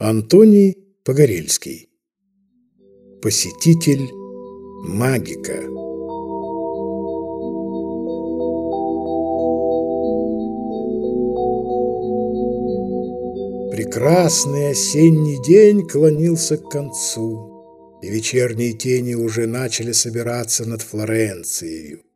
Антоний Погорельский. Посетитель магика. Прекрасный осенний день клонился к концу, и вечерние тени уже начали собираться над Флоренцией.